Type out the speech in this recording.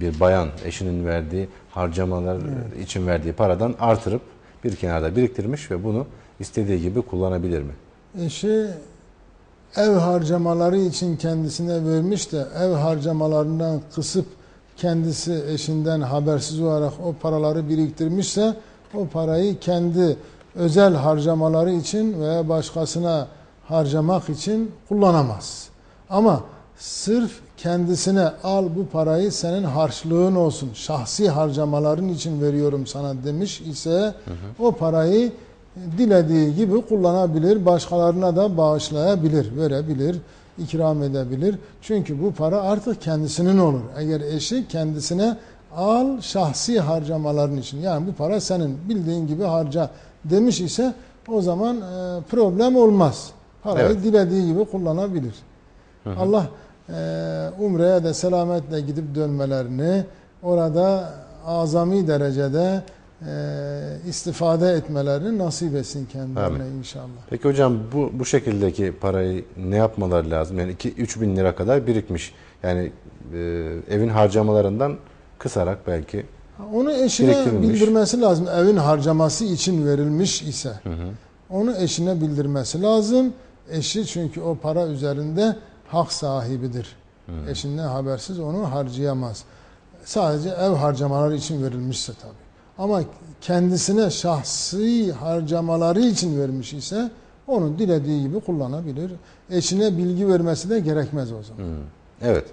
Bir bayan eşinin verdiği harcamalar için verdiği paradan artırıp bir kenarda biriktirmiş ve bunu istediği gibi kullanabilir mi? Eşi ev harcamaları için kendisine vermiş de ev harcamalarından kısıp kendisi eşinden habersiz olarak o paraları biriktirmişse o parayı kendi özel harcamaları için veya başkasına harcamak için kullanamaz. Ama sırf kendisine al bu parayı senin harçlığın olsun, şahsi harcamaların için veriyorum sana demiş ise o parayı dilediği gibi kullanabilir, başkalarına da bağışlayabilir, verebilir, ikram edebilir. Çünkü bu para artık kendisinin olur. Eğer eşi kendisine al şahsi harcamaların için. Yani bu para senin bildiğin gibi harca demiş ise o zaman e, problem olmaz. Parayı Evet. dilediği gibi kullanabilir. Allah e, Umre'ye de selametle gidip dönmelerini orada azami derecede e, istifade etmelerini nasip etsin kendilerine Amin. inşallah. Peki hocam bu bu şekildeki parayı ne yapmaları lazım? Yani 2-3 bin lira kadar birikmiş. Yani e, evin harcamalarından kısarak belki. Onu eşine bildirmesi lazım. Evin harcaması için verilmiş ise. Onu eşine bildirmesi lazım. Eşi çünkü o para üzerinde hak sahibidir. Eşinden habersiz onu harcayamaz. Sadece ev harcamaları için verilmişse tabii. Ama kendisine şahsi harcamaları için vermiş ise onu dilediği gibi kullanabilir. Eşine bilgi vermesi de gerekmez o zaman. Evet.